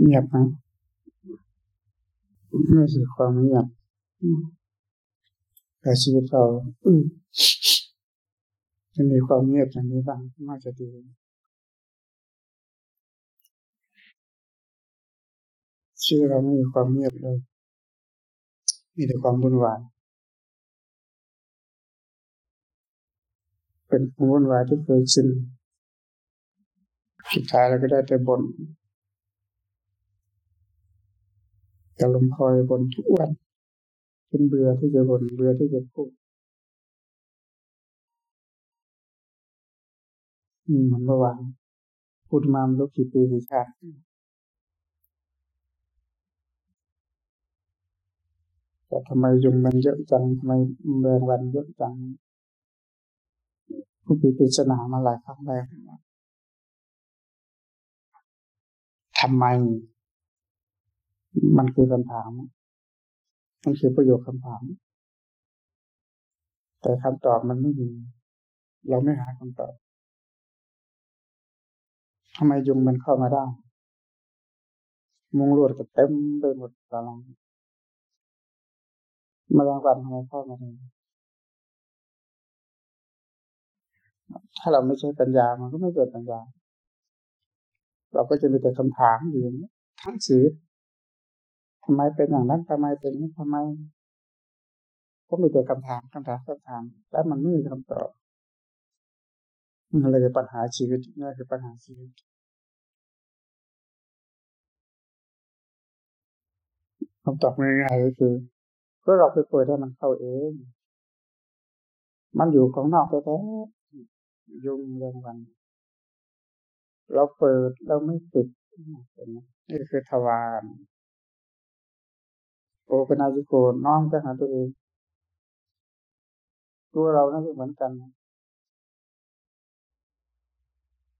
เงียบไหมไม่ใช่ความเงียบแต่ชีวิตเราจะมีความเงียบอย่างนี้บ้างน่าจะดีชีวิตเราไม่มีความเงียบเลย มีแต่ความวุ่นวายเป็นความวุ่นวายที่เคยชินสุดท้ายเราก็ได้แต่บน จะลมคอยบนทุกวันจนเบื่อที่จะบนเบื่อที่จะพูดนี่มันเมื่อวานพูดมาไม่รู้กี่ปีกี่ชาติแต่ทำไมยุงมันเยอะจังทำไมแมลงวันเยอะจังผู้ปีปริศนามาหลายครั้งแล้วทำไม มันคือคำถาม มันคือประโยคคำถาม แต่คำตอบมันไม่มี เราไม่หาคำตอบทำไมยุงมันเข้ามาได้ มุงลวดก็เต็มไปหมดตารางมาลางวันทำไมเข้ามาได้ถ้าเราไม่ใช่ปัญญา มันก็ไม่เกิดปัญญา เราก็จะมีแต่คำถามอยู่ทั้งชีวิต ทำไมเป็นอย่างนั้นทำไมเป็นนี้ทำไมก็มีแต่คำถามคำถามคำถาม แล้วมันไม่มีคำตอบมันเลยปัญหาชีวิตนี่คือปัญหาชีวิตคำตอบง่ายๆก็คือก็เราไปเปิดให้มันเข้าเอง มันอยู่ของนอกไปแท้ยุ่งเรื่องวัน เราเปิดเราไม่ปิดนี่คือทวาร โอปนาจิโกน้องไปหาตัวเอง ตัวเรานั่นเหมือนกัน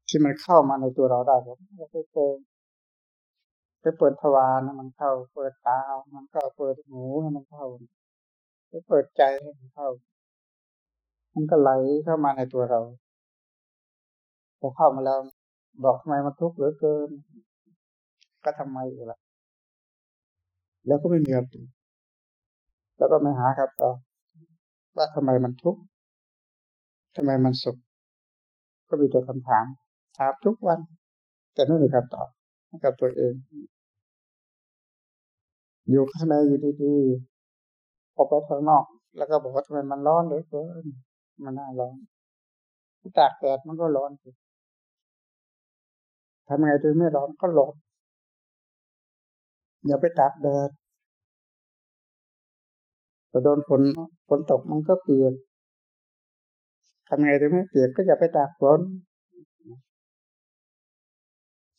ที่มันเข้ามาในตัวเราได้ครับเราไปเปิดไปเปิดทวารนะมันเข้า เปิดตา มันก็เปิดหูให้มันเข้าไปเปิดใจให้มันเข้า มันก็ไหลเข้ามาในตัวเราพอเข้ามาแล้วบอกทำไมมันทุกข์เหลือเกิน ก็ทำไมอีกล่ะ แล้วก็ไม่มีคำตอบแล้วก็ไม่หาครับต่อว่าทำไมมันทุกข์ทำไมมันสุข ก็มีแต่คำถามถามทุกวัน แต่ไม่มีคำตอบกับตัวเอง อยู่ข้างในอยู่ดีๆออกไปข้างนอก แล้วก็บอกว่าทำไมมันร้อนเหลือเกินมันน่าร้อนตากแดดมันก็ร้อนทำไงถึงไม่ร้อนก็หลบ อย่าไปตากแดดแต่โดนฝนฝนตกมันก็เปียกทำไงถึงไม่เปียกก็อย่าไปตากฝน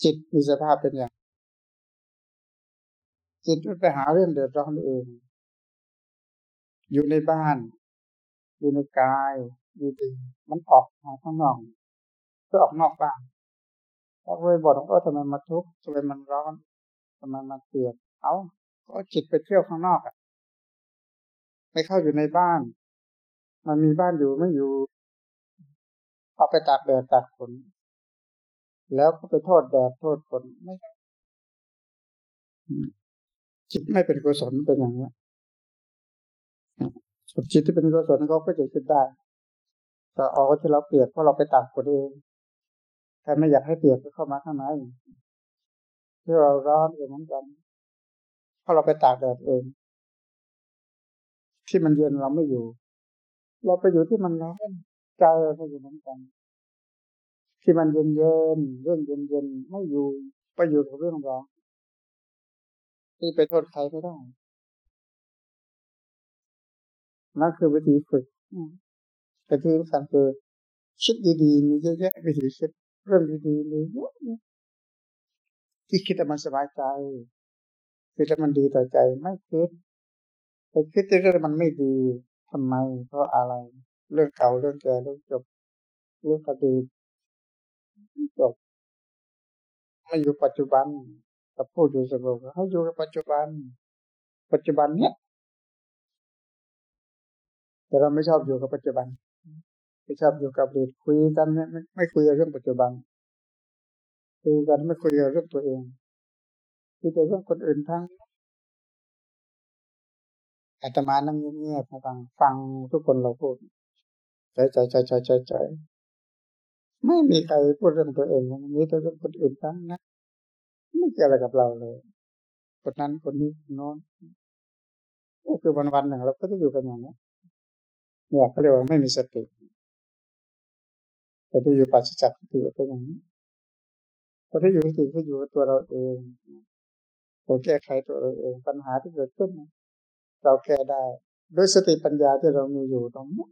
จิตมีสภาพเป็นอย่าง จิตมันไปหาเรื่องเดือดร้อนเอง อยู่ในบ้าน อยู่ในกาย อยู่ดีมันออกมาข้างนอกก็ออกนอกบ้านถ้าเคยบอกว่าทำไมมาทุกข์ทำไมมันร้อน ทำไมมันเปียกเอาก็จิตไปเที่ยวข้างนอกอะไม่เข้าอยู่ในบ้าน มันมีบ้านอยู่ไม่อยู่ เอาไปตากแดดตากฝนแล้วก็ไปโทษแดดโทษฝนไม่จิตไม่เป็นกุศลเป็นอย่างนี้จิตที่เป็นกุศลเขาก็จะคิดได้แต่ออกที่เราเปียกเพราะเราไปตากฝนเองแต่ไม่อยากให้เปียกก็เข้ามาข้างใน ที่เราร้อนเหมือนกัน เพราะเราไปตากแดดเอง ที่มันเย็นเราไม่อยู่ เราไปอยู่ที่มันร้อนใจเราไปอยู่เหมือนกัน ที่มันเย็นเย็นเรื่องเย็นเย็นไม่อยู่ไปอยู่กับเรื่องร้อนที่ไปโทษใครไม่ได้นั่นคือวิธีฝึกแต่ที่สำคัญคือคิดดีๆมีเยอะแยะวิธีคิดเรื่องดีๆมีเยอะ ที่คิดแต่มันสบายใจคิดแต่มันดีต่อใจไม่คิดแต่คิดแต่เรื่องมันไม่ดีทำไม เพราะอะไร เรื่องเก่าเรื่องแก่เรื่องจบ เรื่องอดีตจบไม่อยู่ปัจจุบันกับพูดอยู่เสมอให้อยู่กับปัจจุบัน ปัจจุบันเนี้ยแต่เราไม่ชอบอยู่กับปัจจุบันไม่ชอบอยู่กับอดีตคุยกันไม่ไม่คุยเรื่องปัจจุบัน คุยกันไม่คุยเรื่องตัวเองคิดแต่เรื่องคนอื่นทั้งอาตมานั่งเงียบๆฟังฟังทุกคนเราพูดใจใจใจใจใจใจไม่มีใครพูดเรื่องตัวเองมีแต่เรื่องคนอื่นทั้งนั้นไม่เกี่ยวอะไรกับเราเลยคนนั้นคนนี้คนโน้นก็คือวันวันหนึ่งเราก็จะอยู่กันอย่างนี้เนี่ยเขาเรียกว่าไม่มีสติแต่ที่อยู่ปัจจักติเป็นอย่างนี้ พอที่อยู่สติก็อยู่กับตัวเราเองเราแก้ไขตัวเราเอง ปัญหาที่เกิดขึ้น เราแก้ได้ด้วยสติปัญญาที่เรามีอยู่ตรงนี้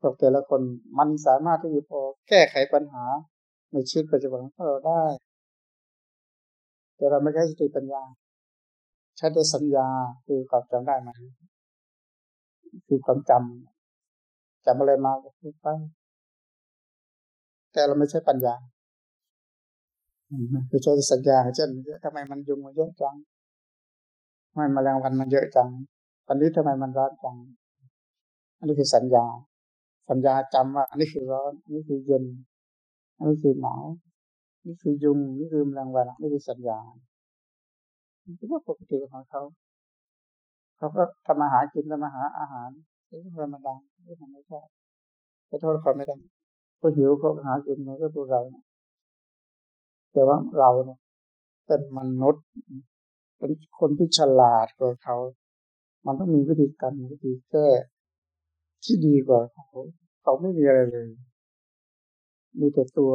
พวแต่ละคนมันสามารถที่จะพอแก้ไขปัญหาในชีวิตปัจจุบันของเราได้ แต่เราไม่ใช้สติปัญญา ใช้แต่สัญญาคือความจำได้มาคือความจำจำอะไรมาก็พูดไปแต่เราไม่ใช่ปัญญา คือใช้สัญญาเช่นทำไมมันยุงมันเยอะจังทำไมแมลงวันมันเยอะจังวันนี้ทำไมมันร้อนจังอันนี้คือสัญญา สัญญาจำว่า อันนี้คือร้อนอันนี้คือเย็นอันนี้คือหนาวนี่คือยุงนี่คือแมลงวันนี่คือสัญญาคือว่าปกติของเขาเขาก็ทำอาหารกินทำอาหารอาหารนี่ธรรมดาไม่ทำไม่ได้ขอโทษเขาไม่ได้ก็หิวเขาหากินมันก็ตัวเรา แต่ว่าเราเป็นมนุษย์ เป็นคนที่ฉลาดกว่าเขา มันต้องมีวิธีการวิธีแก้ที่ดีกว่าเขาเขาไม่มีอะไรเลย มีแต่ตัว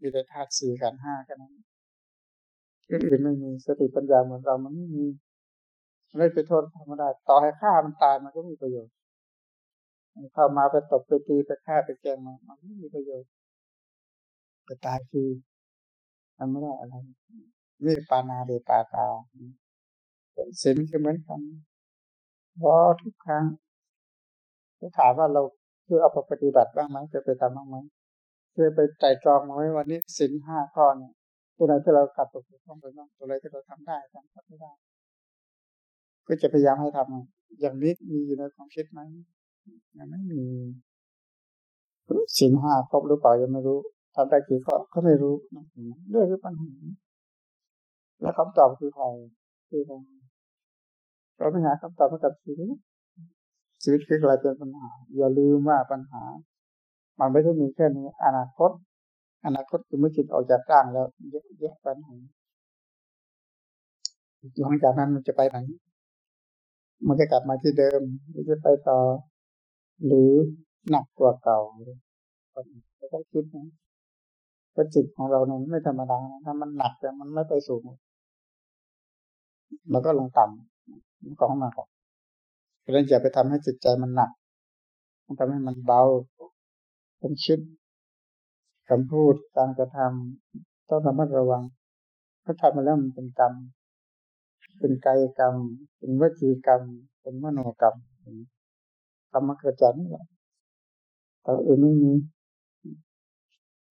มีแต่ธาตุสี่กันห้ากันนั้นอื่นไม่มีสติปัญญาเหมือนเรามันไม่มีไม่ไปโทษทำไม่ได้ต่อให้ฆ่ามันตายมันก็มีประโยชน์เข้ามาไปตบไปตีไปฆ่าไปแกงมันมันไม่มีประโยชน์ไปตายคือ มันไม่ได้อะไร นี่ปานาเดปาตาสินก็เหมือนกันเพราะทุกครั้งถ้าถามว่าเราเพื่อเอาไปปฏิบัติบ้างไหมเคยไปทำบ้างไหมเคยไปไต่ตรองมาไว้วันนี้สินห้าข้อเนี่ยตัวไหนที่เราขัดตกต้องไปบ้างตัวไหนที่เราทำได้ทำไม่ได้ ก็จะพยายามให้ทำอย่างนี้มีอยู่ในความคิดไหมยังไม่มีสินห้าครบหรือเปล่ายังไม่รู้ ทำได้กี่ข้อก็ไม่รู้เรื่องคือปัญหาแล้วคำตอบคือใครคือเราเราไม่หาคำตอบให้กับชีวิตชีวิตคือกลายเป็นปัญหา อย่าลืมว่าปัญหา มันไม่ได้มีแค่นี้ อนาคต อนาคตคือเมื่อจิตออกจากร่างแล้วเยอะแยะปัญหาหลังจากนั้นมันจะไปไหน มันจะกลับมาที่เดิมหรือจะไปต่อ หรือหนักกว่าเก่าเราต้องคิดนะเพ ราะจิตของเราเนี่ยไม่ธรรมดาถ้ามันหนักแต่มันไม่ไปสูงมันก็ลงต่ำมันก็ขึ้นมาก่อนเพราะฉะนั้นอย่าไปทำให้จิตใจมันหนักมันทำให้มันเบาเป็นชิดคำพูดการกระทำต้องระมัดระวังถ้าทำมาแล้วมันเป็นกรรม เป็นกายกรรม เป็นวิจีกรรม เป็นมโนกรรมกรรมเกิดจากนี่แหละแต่อื่นไม่มี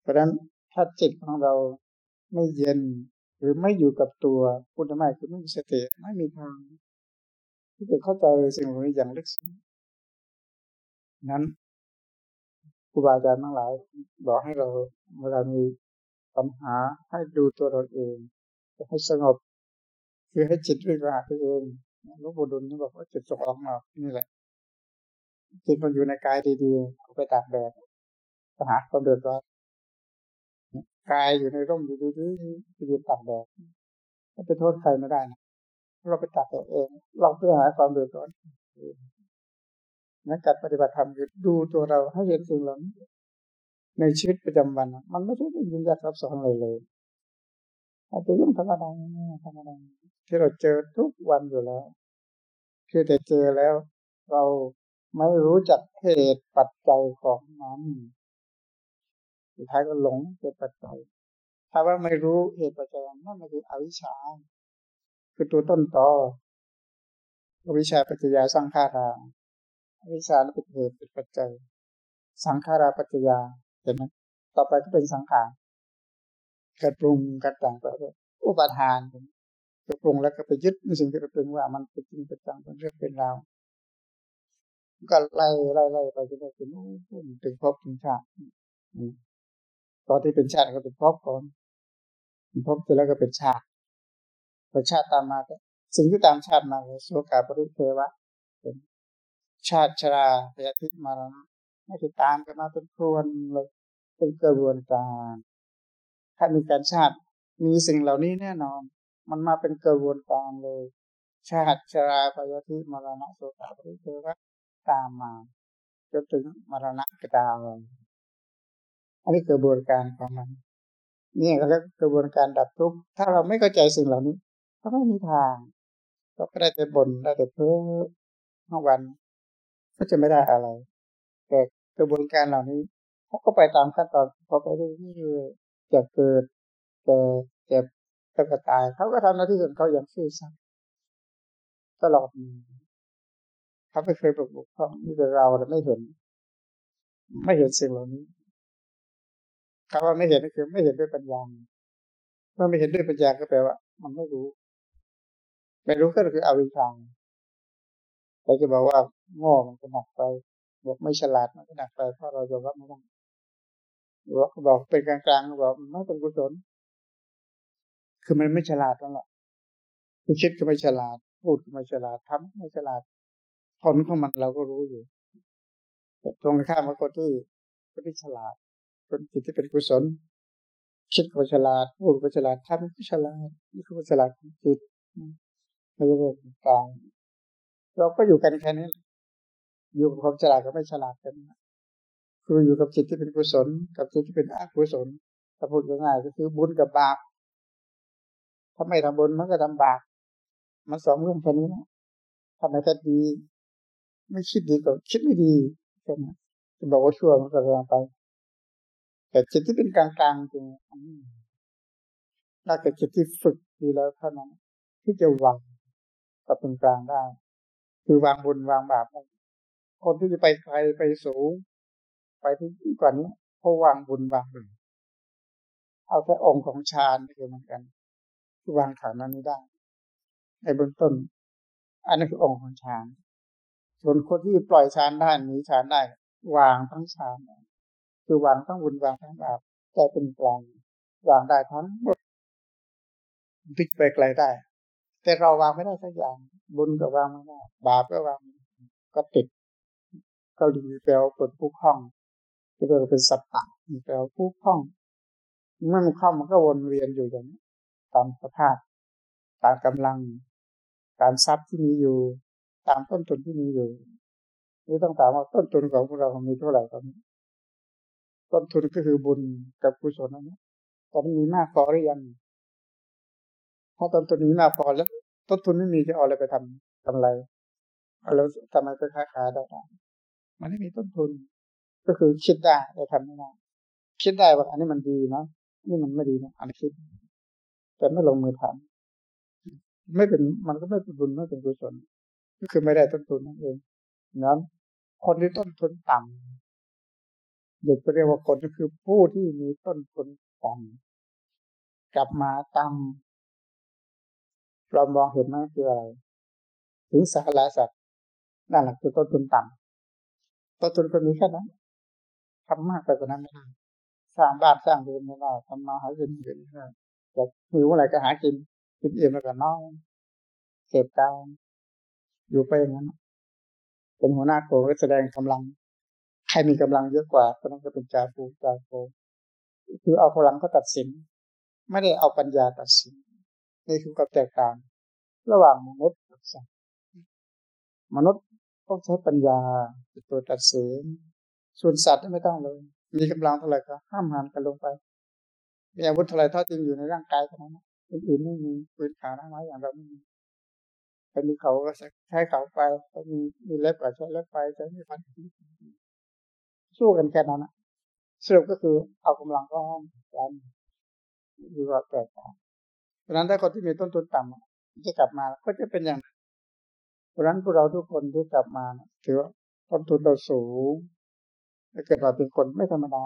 เพราะฉะนั้น ถ้าจิตของเราไม่เย็นหรือไม่อยู่กับตัวพุทธไม่คือไม่มีสติไม่มีทางที่จะเข้าใจสิ่งเหล่านี้อย่างลึกซึ้งนั้นครูบาอาจารย์ทั้งหลาย บอกให้เราเวลามีปัญหาให้ดูตัวเราเองให้สงบ คือให้จิตวิ่งไปหาตัวเองหลวงปู่ดุลนี่บอกว่าจิตส่งออกมานี่แหละจิตมันอยู่ในกายดีๆเอาไปตากแดดไปหาความเดือดร้อน กายอยู่ในร่มอยู่ดีๆไปยืนตากแดดก็ไปโทษใครไม่ได้นะเราไปตากแดดเอง เราเพื่อหาความเดือดร้อนนักการปฏิบัติธรรมคือดูตัวเราให้เห็นสิ่งเหล่านี้ในชีวิตประจำวัน มันไม่ใช่เป็นยินยากซับซ้อนเลยเลยอาจจะยิ่งธรรมดาธรรมดาที่เราเจอทุกวันอยู่แล้วคือแต่เจอแล้ว เราไม่รู้จักเหตุปัจจัยของมัน สุดท้ายก็หลงเหตุปัจจัย ถ้าว่าไม่รู้เหตุปัจจัยนั่นคืออวิชชา คือตัวต้นตออวิชชาปัจจยาสังขาราอวิชชาเป็นเหตุเป็นปัจจัย สังขาราปัจจยาเห็นไหมต่อไปก็เป็นสังขารกระปรุงกระต่างไปอุปทานกระปรุงแล้วก็ไปยึดในสิ่งที่กระปรุงว่ามันเป็นจริงเป็นจังเป็นเรื่องเป็นราวก็ไล่ไล่ไล่ไปจนถึงถึงพบถึงชาติ ตอนที่เป็นชาติก็เป็นพบก่อนพบเสร็จแล้วก็เป็นชาติประชาติตามมาก็สิ่งที่ตามชาติมาคือสุกาปริเทวะเป็นชาติชราพยาธิมารณะนี่คือตามกันมาเป็นครวนเลยเป็นกระบวนการ ถ้ามีการชาติมีสิ่งเหล่านี้แน่นอน มันมาเป็นกระบวนการเลย ชาติชราพยาธิมรณะโสกาปริเทวะตามมาจนถึงมรณะก็ตาม อันนี้กระบวนการของมันนี่ก็เรียกกระบวนการดับทุกข์ถ้าเราไม่เข้าใจสิ่งเหล่านี้ ก็ไม่มีทางก็ได้แต่บ่นได้แต่เพ้อทั้งวัน ก็จะไม่ได้อะไร แต่กระบวนการเหล่านี้เขาก็ไปตามขั้นตอนเขาไปเรื่อยๆจะเกิดแก่เจ็บแล้วก็ตายเขาก็ทำหน้าที่ของเขาอย่างซื่อสัตย์ตลอดเขาไม่เคยปลุกบุกเขามีแต่เราแต่ไม่เห็น ไม่เห็นสิ่งเหล่านี้ คำว่าไม่เห็นก็คือไม่เห็นด้วยปัญญาเมื่อไม่เห็นด้วยปัญญาก็แปลว่า มันไม่รู้ ไม่รู้ก็คืออวิชชาเราจะบอกว่าโง่มันก็หนักไป บอกไม่ฉลาดมันก็หนักไปเพราะเราจะรับไม่ได้หรือว่าบอกเป็นกลางๆบอกไม่เป็นกุศล คือมันไม่ฉลาดนั่นแหละคิดก็ไม่ฉลาด พูดก็ไม่ฉลาดทำไม่ฉลาดผลของมันเราก็รู้อยู่ตรงข้ามกับคนที่คนที่ฉลาด คนจิตที่เป็นกุศล คิดก็ฉลาดพูดก็ฉลาดทำก็ฉลาดนี่คือฉลาดของจิตไม่ใช่เรื่องกลางเราก็อยู่กันแค่นี้อยู่กับความฉลาดกับไม่ฉลาดกันคืออยู่กับจิตที่เป็นกุศล กับจิตที่เป็นอกุศลถ้าพูดง่ายๆก็คือบุญกับบาปถ้าไม่ทำบุญมันก็ทำบาปมันสองเรื่องแค่นี้นะทำไมแต่ดี ไม่คิดดีก็คิดไม่ดีใช่ไหมจะบอกว่าชั่วมันก็แรงไป แต่จิตที่เป็นกลางๆจริงน่าจะจิตที่ฝึกดีแล้วเท่านั้น ที่จะวางกับเป็นกลางได้ คือวางบุญวางบาปคนที่จะไปไกลไปสูง ไปที่กว่านี้เขาวางบุญวางบาปเอาแค่องค์ของฌานนี่เหมือนกันวางฐานนั้นได้ ในเบื้องต้น อันนี้คือองค์ของฌานส่วนคนที่ปล่อยฌานได้หนีฌานได้ วางทั้งฌาน คือวางทั้งบุญวางทั้งบาปใจเป็นกลางวางได้ทั้งหมดพิกไปไกลได้ แต่เราวางไม่ได้สักอย่าง บุญก็วางไม่ได้บาปก็วางก็ติดก็ดีแปลว่าเป็นผู้คล้องที่เรียกว่าเป็นสัตตะแปลว่าผู้คล้องเมื่อมันคล้องมันก็วนเวียนอยู่อย่างนี้ตามสภาพตามกำลัง ตามทรัพย์ที่มีอยู่ ตามต้นทุนที่มีอยู่นี่ต้องถามว่าต้นทุนของพวกเรามีเท่าไหร่ตอนนี้ ต้นทุนก็คือบุญกับกุศลนั้นตอนนี้มีมากพอหรือยังถ้าต้นทุนนี้มากพอแล้ว ต้นทุนไม่มีจะเอาอะไรไปทำกำไรเอาแล้วทำไมไปค้าขายได้มันไม่มีต้นทุน ก็คือคิดได้แต่ทำไม่ได้คิดได้ว่าอันนี้มันดีนะนี่มันไม่ดีนะอันนี้คิด แต่ไม่ลงมือทำไม่เป็นมันก็ไม่เป็นบุญไม่เป็นกุศลก็คือไม่ได้ต้นทุนนั่นเองนั้นคนที่ต้นทุนต่ำ เด็กก็เรียกว่าคนก็คือผู้ที่มีต้นทุนต่ำกลับมาต่ำเรามองเห็นไหมคืออะไร ถึงสักลาสัตว์นั่นแหละคือต้นทุนต่ำต้นทุนก็มีแค่นั้นทำมากไปกว่านั้นไม่ได้สร้างบ้านสร้างเรือนไม่ได้ทำมาหาเงินเงินไม่ได้จะหิวอะไรก็หากินกินเอี่ยมแล้วก็นอนเก็บกาวอยู่ไปอย่างนั้น เป็นหัวหน้าโกก็แสดงกำลัง ใครมีกำลังเยอะกว่าคนนั้นก็เป็นจาฟูจาโฟคือเอาพลังก็ตัดสิน ไม่ได้เอาปัญญาตัดสินนี่คือความแตกต่าง ระหว่างมนุษย์กับสัตว์มนุษย์ต้องใช้ปัญญาเป็นตัวตัดสินส่วนสัตว์ไม่ต้องเลย มีกำลังเท่าไหร่ก็ห้ามหันกันลงไปมีอาวุธเท่าไหร่เท่าจริงอยู่ในร่างกายเท่านั้นอื่นๆไม่มีปืนขาหน้าไม้อย่างเราไม่มีไปมีเขาก็ใช้เขาไปไปมีมีเล็บก็ใช้เล็บไปใช้ไม่ฟัน สู้กันแค่นั้นนะสรุปก็คือเอากำลังก็ห้องกันคือว่าแตกต่างเพราะนั้นถ้าคนที่มีต้นทุนต่ำจะกลับมาก็จะเป็นอย่างเพราะนั้นพวกเราทุกคนที่กลับมาถือว่าต้นทุนเราสูงถ้าเกิดเราเป็นคนไม่ธรรมดา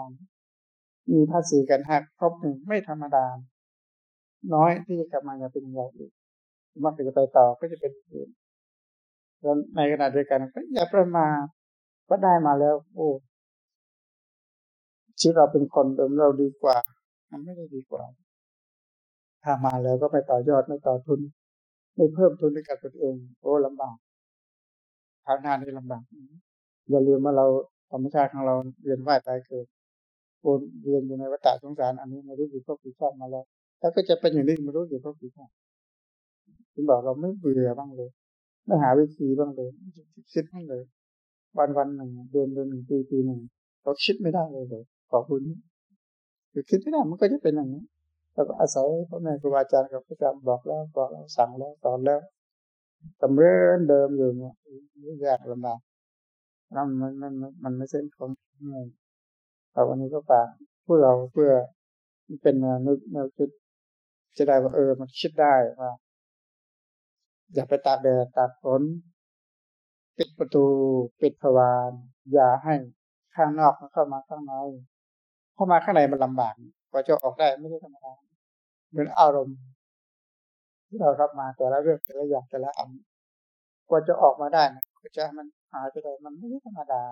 มีภาษีกันหักครบหนึ่งไม่ธรรมดา น้อยที่จะกลับมาจะเป็นอย่าอื่นมากจะไปต่อก็จะเป็นอื่นแล้วในขณะเดียวกันก็อย่าประมาทก็ได้มาแล้ว โอ้ ชีวิตเราเป็นคนเดิมเราดีกว่า มันไม่ได้ดีกว่า ถ้ามาแล้วก็ไปต่อยอดไม่ต่อทุน ไม่เพิ่มทุนให้กับตนเองโอ้ลำบากคราวนานี่ลำบากอย่าลืมว่าเราธรรมชาติของเราเวียนว่ายตายเกิดวนเวียนอยู่ในวัฏสงสาร อันนี้ไม่รู้กี่พบกี่ชาติมาแล้วแล้วก็จะเป็นอย่างนี้ไม่รู้กี่พบกี่ชาติถึงบอกเราไม่เบื่อบ้างเลยไม่หาวิธีบ้างเลยคิดบ้างเลย วันวันหนึ่งเดือนเดือนหนึ่งปีปีหนึ่งเราคิดไม่ได้เลยเลย ขอบคุณคือคิดไม่ได้มันก็จะเป็นอย่างนี้แล้วก็อาศัยพ่อแม่ครูบาอาจารย์กับพระอาจารย์บอกแล้วบอกแล้วสั่งแล้วสอนแล้วจำเริญเดิมอยู่เนี่ยยากลำบากนั่นมันมันมันไม่ใช่ของง่ายแต่วันนี้ก็ฝากพวกเราเพื่อเป็นแนวนึกแนวคิดจะได้ว่าเออ มันคิดได้ว่าอย่าไปตากแดดตากฝนปิดประตู ปิดผวานอย่าให้ข้างนอกมันเข้ามาข้างใน เข้ามาข้างในมันลำบากกว่าจะออกได้ไม่ได้ธรรมดาเหมือนอารมณ์ ที่เรารับมาแต่ละเรื่องแต่ละอย่างแต่ละอันกว่าจะออกมาได้นะกว่าจะมันหายไปได้มันไม่ได้ธรรมดา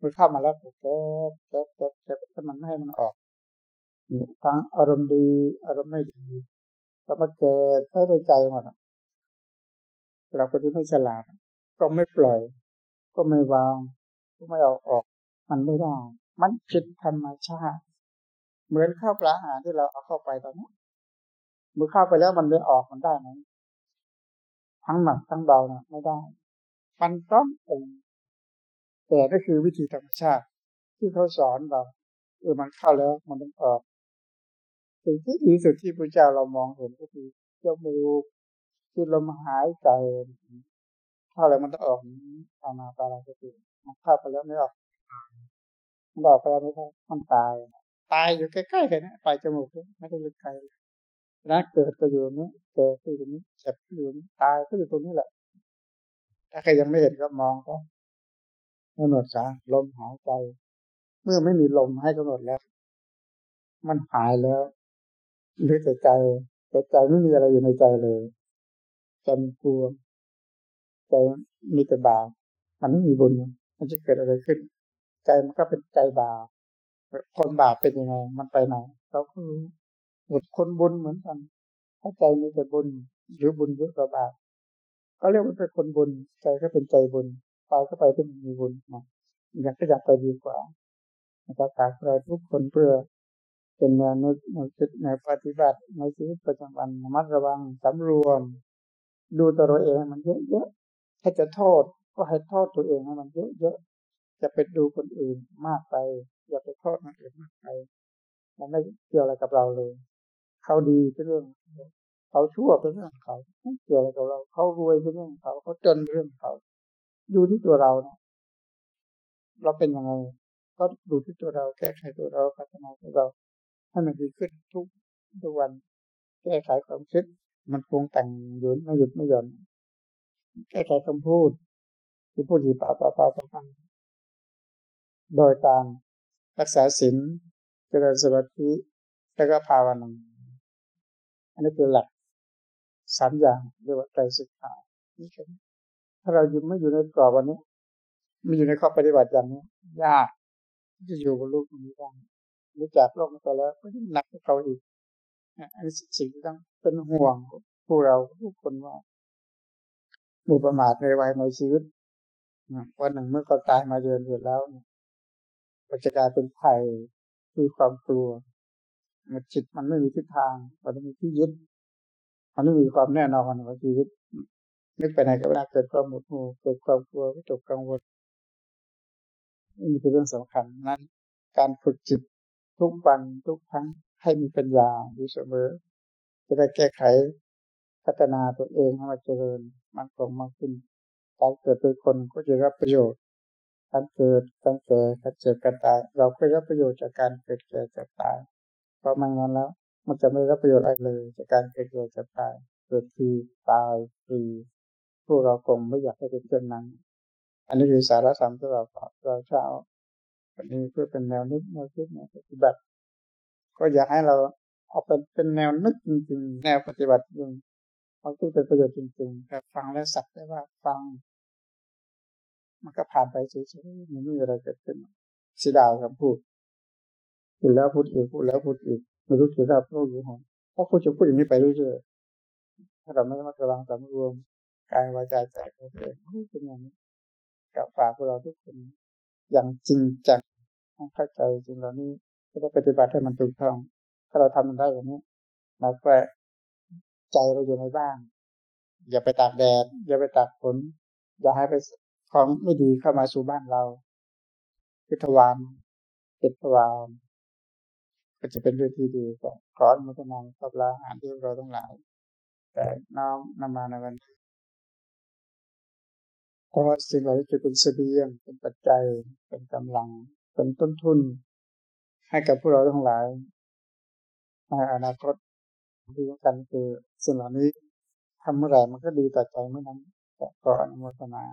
มันเข้ามาแล้วเก็บเก็บเก็บเก็บถ้ามันไม่ให้มันออกทั้งอารมณ์ดีอารมณ์ไม่ดีก็มาเกิดให้ในใจหมดเราก็จะไม่ฉลาดก็ไม่ปล่อย ก็ไม่วาง ก็ไม่เอาออก มันไม่ได้ มันผิดธรรมชาติ เหมือนข้าวปลาอาหารที่เราเอาเข้าไปตอนนี้เมื่อเข้าไปแล้วมันไม่ออกมันได้ไหมทั้งหนักทั้งเบานะไม่ได้ มันต้ององแต่ก็คือวิธีธรรมชาติ ที่เขาสอนเราเออมันเข้าแล้วมันต้องออกสิ่งที่ดีสุดที่พระเจ้าเรามองเห็นก็คือจมูกคือลมหายใจเข้าแล้วมันต้องออกอานาปาราสติมันเข้าไปแล้วไม่ออก มันออกไปแล้วไม่ได้มันตาย ตายอยู่ใกล้ๆกันนะปลายจมูกไม่ได้ลึกไกลนะเกิดก็อยู่นี้เกิดก็อยู่นี้เจ็บก็อยู่นี้ตายก็อยู่ตรงนี้แหละ ถ้าใครยังไม่เห็นก็มองก็กำหนดซะลมหายใจ เมื่อไม่มีลมให้กำหนดแล้ว มันหายแล้วหรือแต่ใจแต่ใจไม่มีอะไรอยู่ในใจเลยจมันกลัวใจมีแต่บาปมันไม่มีบุญมันจะเกิดอะไรขึ้น ใจมันก็เป็นใจบาปคนบาปเป็นยังไง มันไปไหนเราก็รู้หมดคนบุญเหมือนกันถ้าใจมีแต่บุญหรือบุญเยอะกว่าบาปก็เรียกว่าเป็นคนบุญ ใจก็เป็นใจบุญไปก็ไปที่มีบุญนะอยากก็อยากไปดีกว่านะครับฝากเราทุกคนเพื่อเป็นแนวนึกแนวคิดในปฏิบัติในชีวิตประจำวันระมัดระวังสำรวม ดูตัวเองมันเยอะๆถ้าจะโทษก็ให้โทษตัวเองให้มันเยอะ ๆจะไปดูคนอื่นมากไป อย่าไปโทษคนอื่นมากไป มันไม่เกี่ยวอะไรกับเราเลย เขาดีเป็นเรื่องเขาชั่วเป็นเรื่องเขาไม่เกี่ยวอะไรกับเรา เขารวยเป็นเรื่องเขา เขาจนเป็นเรื่องเขาดูที่ตัวเราเนะเราเป็นยังไง ก็ดูที่ตัวเราแก้ไขตัวเราพัฒนาตัวเราให้มันดีขึ้นทุกทุกวัน แก้ไขความคิด มันคงแต่งหยุดไม่หยุดไม่หย่อนแก้ไขคำพูดที่พูดอยู่ป่าป่าป่าป่า โดยการรักษาศีลเจริญสมาธิแล้วก็ภาวนาอันนี้คือหลักสามอย่างเรียกว่าใจศึกษาถ้าเราอยู่ไม่อยู่ในกรอบวันนี้ไม่อยู่ในข้อปฏิบัติอย่างนี้ยากจะอยู่กับลูกนนี้ได้รู้จักโลกมาแล้วก็ยิ่งหนักกว่าเขาอีกอันนี้สิ่งที่ต้องเป็นห่วงพวกเราทุกคนว่าบุประมาทในวัยในชีวิตวันหนึ่งเมื่อเขาตายมาเยือนอยู่แล้ว ปัจจัยเป็นภัยคือความกลัว มันจิตมันไม่มีทิศทาง มันไม่มีที่ยึด มันไม่มีความแน่นอนของชีวิตนึกไปไหนก็ไม่ได้เกิดความหมดหูเกิดความกลัววิตกกังวลนี่เป็นเรื่องสำคัญนั้น การฝึกจิตทุกวันทุกครั้งให้มีปัญญาอยู่เสมอ จะได้แก้ไขพัฒนาตัวเองให้มันเจริญมันคงมากขึ้นการเกิดเป็นคนก็จะรับประโยชน์ การเกิดการแก่การเจ็บการตาย เราก็รับประโยชน์จากการเกิดแก่เจ็บตาย เพราะมันงั้นแล้ว มันจะไม่รับประโยชน์อะไรเลย จากการเกิดแก่เจ็บตาย เกิดทีตายทีพวกเราคงไม่อยากให้เป็นเช่นนั้น อันนี้คือสาระสำหรับเราเราเช้าวันนี้เพื่อเป็นแนวนึกแนวคิดแนวปฏิบัติ ก็อยากให้เราเอาเป็นเป็นแนวนึกจริงๆ แนวปฏิบัติจริงเอาที่เป็นประโยชน์จริงๆแต่ฟังแล้วสักได้ว่าฟัง มันก็ผ่านไปเฉยๆมันไม่มีอะไรเกิดขึ้นสีดาวคำพูดพูดแล้วพูดอีกพูดแล้วพูดอีกไม่รู้กี่รอบรู้อยู่หนถ้าพูดจะพูดอย่างนี้ไปเรื่อยๆถ้าเราไม่ระมัดระวังสำรวมกายวาจาใจของตัวเองเป็นอย่างนี้กับฝากพวกเราทุกคนอย่างจริงจังต้องเข้าใจจริงเหล่านี้ก็ต้องปฏิบัติให้มันถูกต้องถ้าเราทำมันได้อย่างนี้เราก็ใจเราอยู่ในบ้าน อย่าไปตากแดด อย่าไปตากฝนอย่าให้ไป ของไม่ดีเข้ามาสู่บ้านเราพิทวานปิดทวานก็จะเป็นเรื่องที่ดีก็ขออนุโมทนากับลาอาหารที่เราต้องหลาย แต่น้อมนำมาในวันเพราะสิ่งเหล่านี้จะเป็นเสบียงเป็นปัจจัย เป็นกำลัง เป็นต้นทุน ให้กับพวกเราทั้งหลายในอนาคตที่สำคัญคือสิ่งเหล่านี้ทำเมื่อไหร่มันก็ดีต่อใจเมื่อนั้นขออนุโมทนา